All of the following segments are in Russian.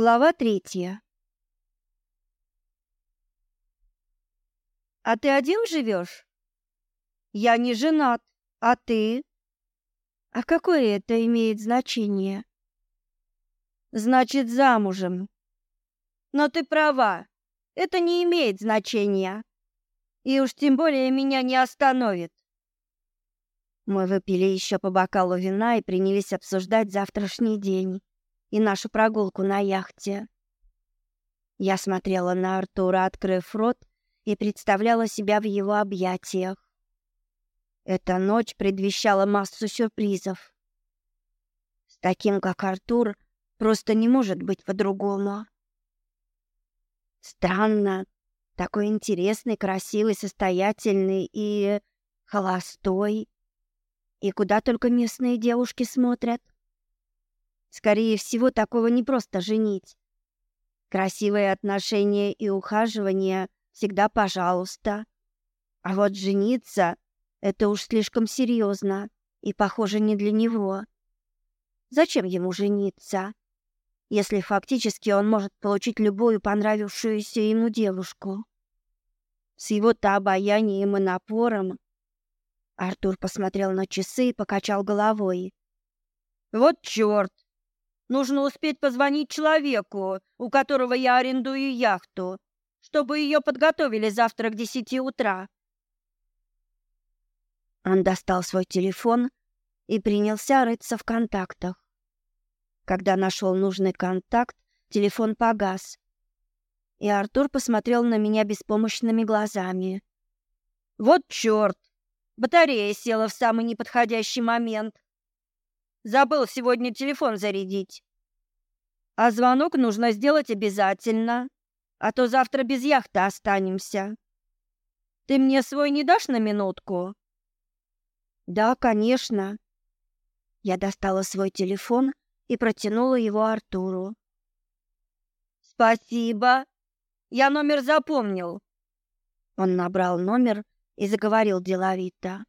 Глава третья. А ты один живешь? Я не женат. А ты? А какое это имеет значение? Значит, замужем. Но ты права. Это не имеет значения. И уж тем более меня не остановит. Мы выпили еще по бокалу вина и принялись обсуждать завтрашний день и нашу прогулку на яхте. Я смотрела на Артура, открыв рот, и представляла себя в его объятиях. Эта ночь предвещала массу сюрпризов. С таким, как Артур, просто не может быть по-другому. Странно, такой интересный, красивый, состоятельный и холостой. И куда только местные девушки смотрят. Скорее всего, такого не просто женить. Красивые отношения и ухаживание всегда пожалуйста. А вот жениться — это уж слишком серьезно и, похоже, не для него. Зачем ему жениться, если фактически он может получить любую понравившуюся ему девушку? С его-то обаянием и напором Артур посмотрел на часы и покачал головой. «Вот черт! Нужно успеть позвонить человеку, у которого я арендую яхту, чтобы ее подготовили завтра к десяти утра. Он достал свой телефон и принялся рыться в контактах. Когда нашел нужный контакт, телефон погас. И Артур посмотрел на меня беспомощными глазами. Вот чёрт! Батарея села в самый неподходящий момент. Забыл сегодня телефон зарядить. А звонок нужно сделать обязательно, а то завтра без яхты останемся. Ты мне свой не дашь на минутку? Да, конечно. Я достала свой телефон и протянула его Артуру. Спасибо. Я номер запомнил. Он набрал номер и заговорил деловито.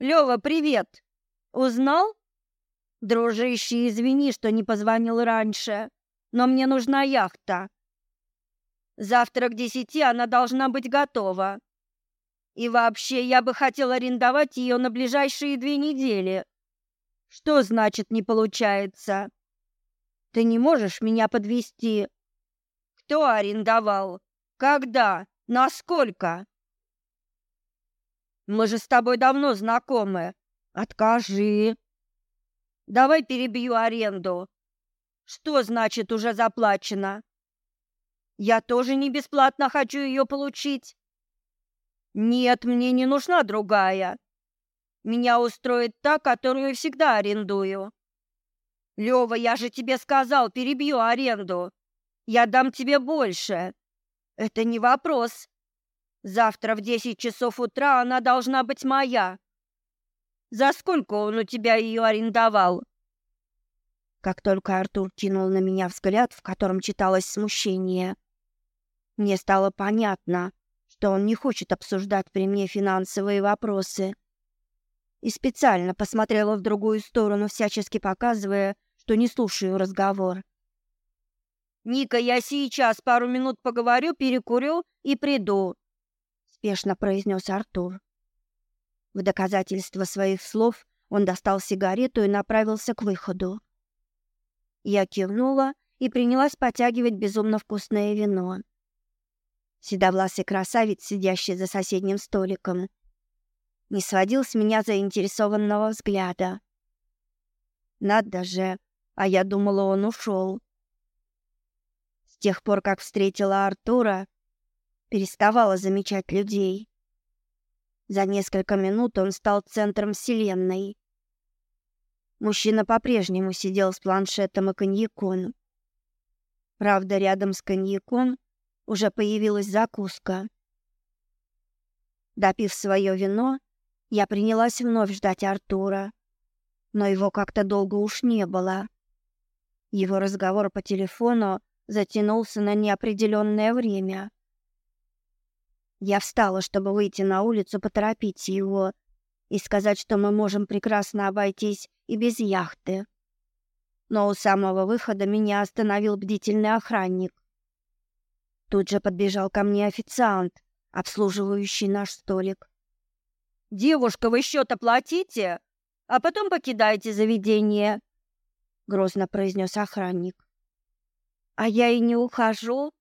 Лёва, привет. Узнал? Дружище, извини, что не позвонил раньше, но мне нужна яхта. Завтра к десяти она должна быть готова. И вообще, я бы хотел арендовать ее на ближайшие две недели. Что значит не получается? Ты не можешь меня подвести. Кто арендовал? Когда? Насколько? Мы же с тобой давно знакомы. Откажи. Давай перебью аренду. Что значит уже заплачено? Я тоже не бесплатно хочу ее получить. Нет, мне не нужна другая. Меня устроит та, которую всегда арендую. Лёва, я же тебе сказал, перебью аренду. Я дам тебе больше. Это не вопрос. Завтра в десять часов утра она должна быть моя. За сколько он у тебя ее арендовал? Как только Артур кинул на меня взгляд, в котором читалось смущение, мне стало понятно, что он не хочет обсуждать при мне финансовые вопросы. И специально посмотрела в другую сторону, всячески показывая, что не слушаю разговор. «Ника, я сейчас пару минут поговорю, перекурю и приду», — спешно произнес Артур. В доказательство своих слов он достал сигарету и направился к выходу. Я кивнула и принялась потягивать безумно вкусное вино. Седовласый красавец, сидящий за соседним столиком, не сводил с меня заинтересованного взгляда. Надо же, а я думала, он ушел. С тех пор, как встретила Артура, переставала замечать людей. За несколько минут он стал центром вселенной. Мужчина по-прежнему сидел с планшетом и коньяком. Правда, рядом с коньяком уже появилась закуска. Допив свое вино, я принялась вновь ждать Артура, но его как-то долго уж не было. Его разговор по телефону затянулся на неопределенное время. Я встала, чтобы выйти на улицу, поторопить его и сказать, что мы можем прекрасно обойтись и без яхты. но у самого выхода меня остановил бдительный охранник. Тут же подбежал ко мне официант, обслуживающий наш столик. «Девушка, вы счет оплатите, а потом покидайте заведение», — грозно произнес охранник. «А я и не ухожу.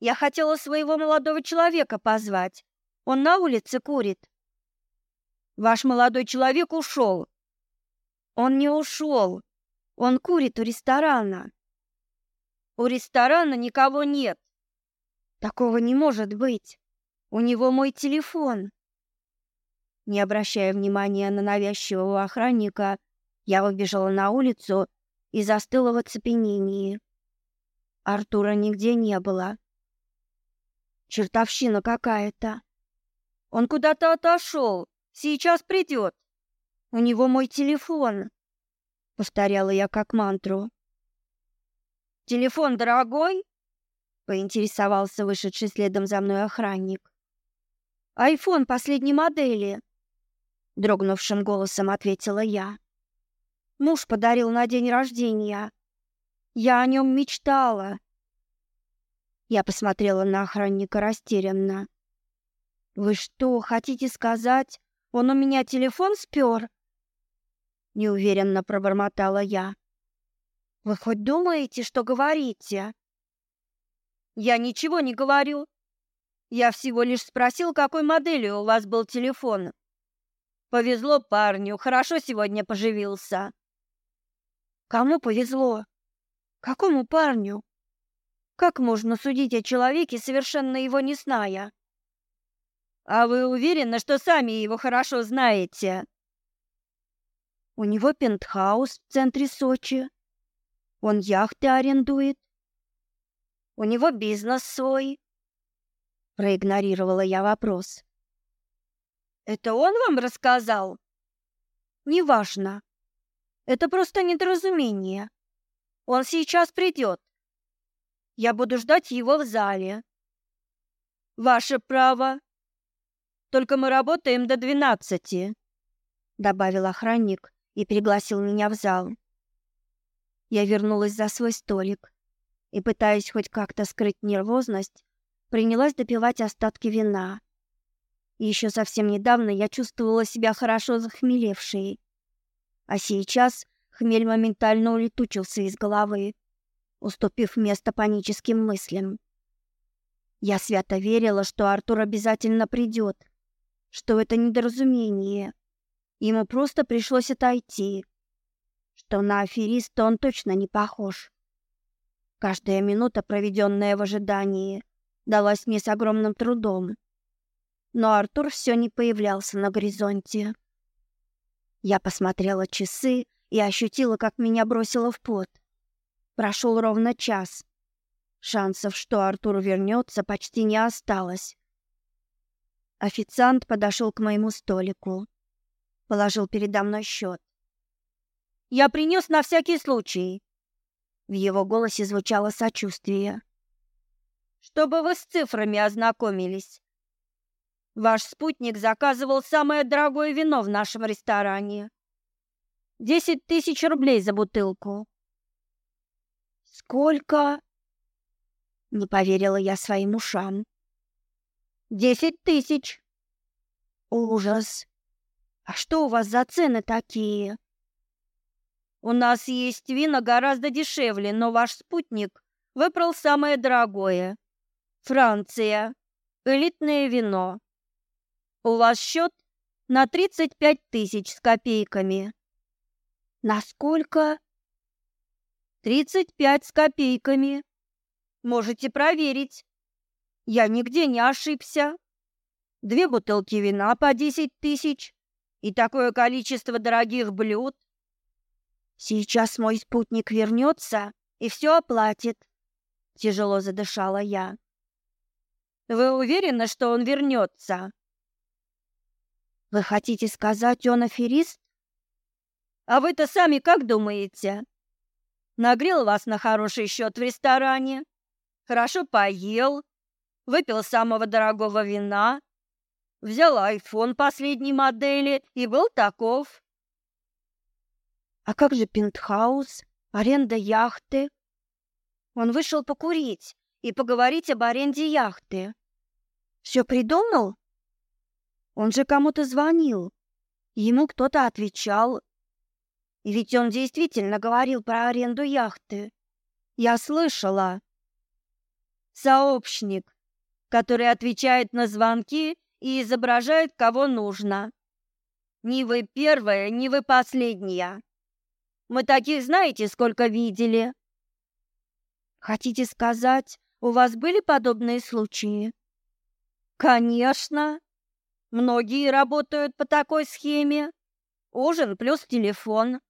Я хотела своего молодого человека позвать. Он на улице курит». «Ваш молодой человек ушел». «Он не ушел. Он курит у ресторана». «У ресторана никого нет». «Такого не может быть. У него мой телефон». Не обращая внимания на навязчивого охранника, я выбежала на улицу и застыла в оцепенении. Артура нигде не было. Чертовщина какая-то. Он куда-то отошел. Сейчас придет. У него мой телефон. Повторяла я как мантру. Телефон дорогой? Поинтересовался вышедший следом за мной охранник. Айфон последней модели дрогнувшим голосом ответила я. Муж подарил на день рождения. Я о нем мечтала. Я посмотрела на охранника растерянно. Вы что, хотите сказать, он у меня телефон спер? неуверенно пробормотала я. Вы хоть думаете, что говорите? Я ничего не говорю. Я всего лишь спросил, какой модели у вас был телефон. Повезло парню, хорошо сегодня поживился. Кому повезло? Какому парню? Как можно судить о человеке, совершенно его не зная? А вы уверены, что сами его хорошо знаете? У него пентхаус в центре Сочи. Он яхты арендует. У него бизнес свой. Проигнорировала я вопрос. Это он вам рассказал? Неважно. Это просто недоразумение. Он сейчас придет. Я буду ждать его в зале. Ваше право. Только мы работаем до двенадцати, добавил охранник и пригласил меня в зал. Я вернулась за свой столик и, пытаясь хоть как-то скрыть нервозность, принялась допивать остатки вина. Еще совсем недавно я чувствовала себя хорошо захмелевшей. А сейчас хмель моментально улетучился из головы, уступив место паническим мыслям. Я свято верила, что Артур обязательно придет, что это недоразумение. Ему просто пришлось отойти, что на афериста он точно не похож. Каждая минута, проведенная в ожидании, далась мне с огромным трудом но Артур все не появлялся на горизонте. Я посмотрела часы и ощутила, как меня бросило в пот. Прошел ровно час. Шансов, что Артур вернется, почти не осталось. Официант подошел к моему столику, положил передо мной счет. Я принес на всякий случай. В его голосе звучало сочувствие. Чтобы вы с цифрами ознакомились. Ваш спутник заказывал самое дорогое вино в нашем ресторане. Десять тысяч рублей за бутылку. Сколько? Не поверила я своим ушам. Десять тысяч. Ужас. А что у вас за цены такие? У нас есть вина гораздо дешевле, но ваш спутник выбрал самое дорогое. Франция. Элитное вино. У вас счет на 35 тысяч с копейками. Насколько? 35 с копейками. Можете проверить. Я нигде не ошибся. Две бутылки вина по 10 тысяч и такое количество дорогих блюд. Сейчас мой спутник вернется и все оплатит. Тяжело задышала я. Вы уверены, что он вернется? Вы хотите сказать, он аферист? А вы-то сами как думаете? Нагрел вас на хороший счет в ресторане, хорошо поел, выпил самого дорогого вина, взял айфон последней модели и был таков. А как же пентхаус? Аренда яхты. Он вышел покурить и поговорить об аренде яхты. Все придумал? Он же кому-то звонил. Ему кто-то отвечал. И ведь он действительно говорил про аренду яхты. Я слышала. Сообщник, который отвечает на звонки и изображает кого нужно. Ни вы первая, ни вы последняя. Мы таких знаете, сколько видели. Хотите сказать, у вас были подобные случаи? Конечно. Многие работают по такой схеме. Ужин плюс телефон.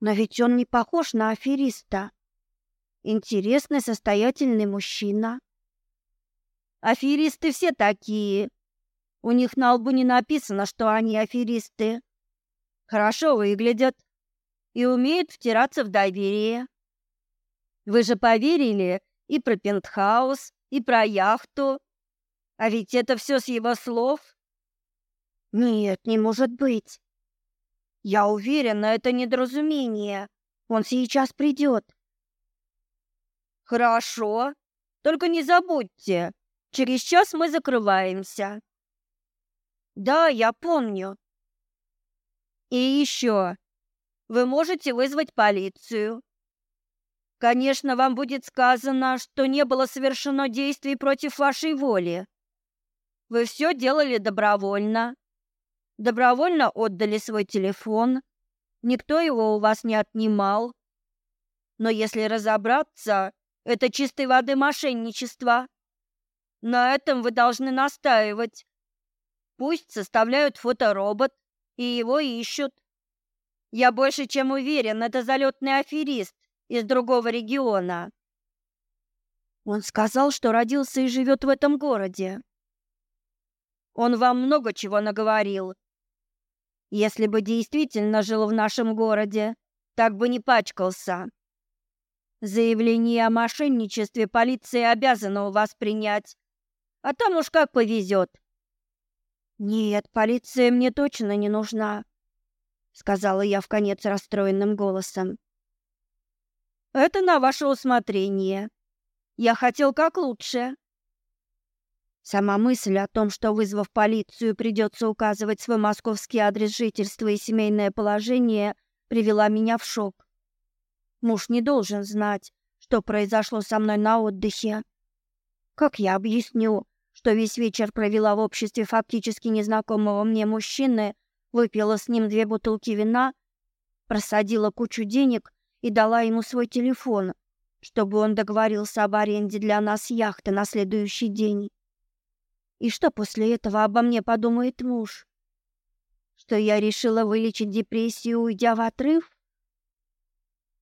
Но ведь он не похож на афериста. Интересный, состоятельный мужчина. Аферисты все такие. У них на лбу не написано, что они аферисты. Хорошо выглядят и умеют втираться в доверие. Вы же поверили и про пентхаус, и про яхту. А ведь это все с его слов. Нет, не может быть. Я уверена, это недоразумение. Он сейчас придет. Хорошо. Только не забудьте, через час мы закрываемся. Да, я помню. И еще. Вы можете вызвать полицию. Конечно, вам будет сказано, что не было совершено действий против вашей воли. Вы все делали добровольно. Добровольно отдали свой телефон. Никто его у вас не отнимал. Но если разобраться, это чистой воды мошенничество. На этом вы должны настаивать. Пусть составляют фоторобот и его ищут. Я больше чем уверен, это залетный аферист из другого региона. Он сказал, что родился и живет в этом городе. Он вам много чего наговорил. Если бы действительно жил в нашем городе, так бы не пачкался. Заявление о мошенничестве полиция обязана у вас принять. А там уж как повезет. Нет, полиция мне точно не нужна, сказала я в конец расстроенным голосом. Это на ваше усмотрение. Я хотел как лучше. Сама мысль о том, что вызвав полицию, придется указывать свой московский адрес жительства и семейное положение, привела меня в шок. Муж не должен знать, что произошло со мной на отдыхе. Как я объясню, что весь вечер провела в обществе фактически незнакомого мне мужчины, выпила с ним две бутылки вина, просадила кучу денег и дала ему свой телефон, чтобы он договорился об аренде для нас яхты на следующий день. И что после этого обо мне подумает муж? Что я решила вылечить депрессию, уйдя в отрыв?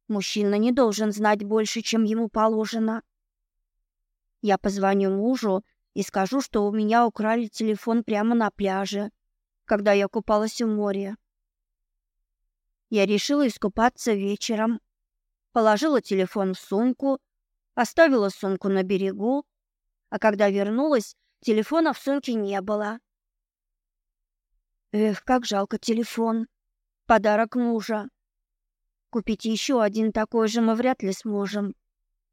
Мужчина не должен знать больше, чем ему положено. Я позвоню мужу и скажу, что у меня украли телефон прямо на пляже, когда я купалась в море. Я решила искупаться вечером. Положила телефон в сумку, оставила сумку на берегу, а когда вернулась, телефона в сумке не было. Эх, как жалко телефон. Подарок мужа. Купить еще один такой же мы вряд ли сможем.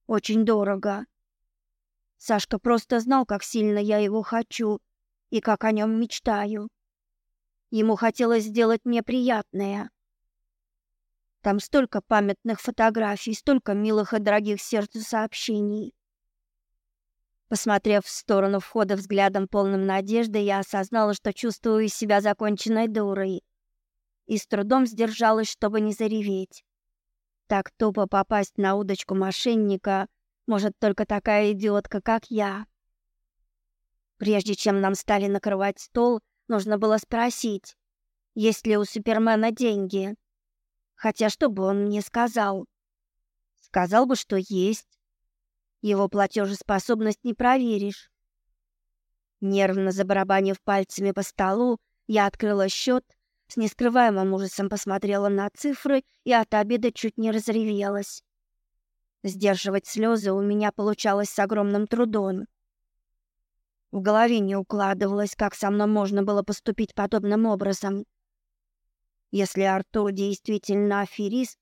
Очень дорого. Сашка просто знал, как сильно я его хочу и как о нем мечтаю. Ему хотелось сделать мне приятное. Там столько памятных фотографий, столько милых и дорогих сердцу сообщений. Посмотрев в сторону входа взглядом полным надежды, я осознала, что чувствую себя законченной дурой и с трудом сдержалась, чтобы не зареветь. Так тупо попасть на удочку мошенника может только такая идиотка, как я. Прежде чем нам стали накрывать стол, нужно было спросить, есть ли у Супермена деньги. Хотя что бы он мне сказал? Сказал бы, что есть. Его платежеспособность не проверишь. Нервно забарабанив пальцами по столу, я открыла счет с нескрываемым ужасом посмотрела на цифры и от обеда чуть не разревелась. Сдерживать слезы у меня получалось с огромным трудом. В голове не укладывалось, как со мной можно было поступить подобным образом. Если Артур действительно аферист,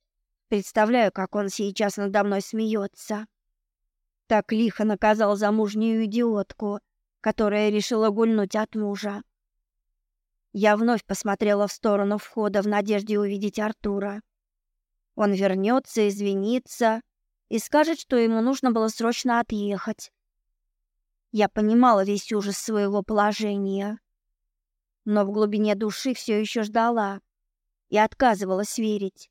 Представляю, как он сейчас надо мной смеется. Так лихо наказал замужнюю идиотку, которая решила гульнуть от мужа. Я вновь посмотрела в сторону входа в надежде увидеть Артура. Он вернется, извинится и скажет, что ему нужно было срочно отъехать. Я понимала весь ужас своего положения, но в глубине души все еще ждала и отказывалась верить.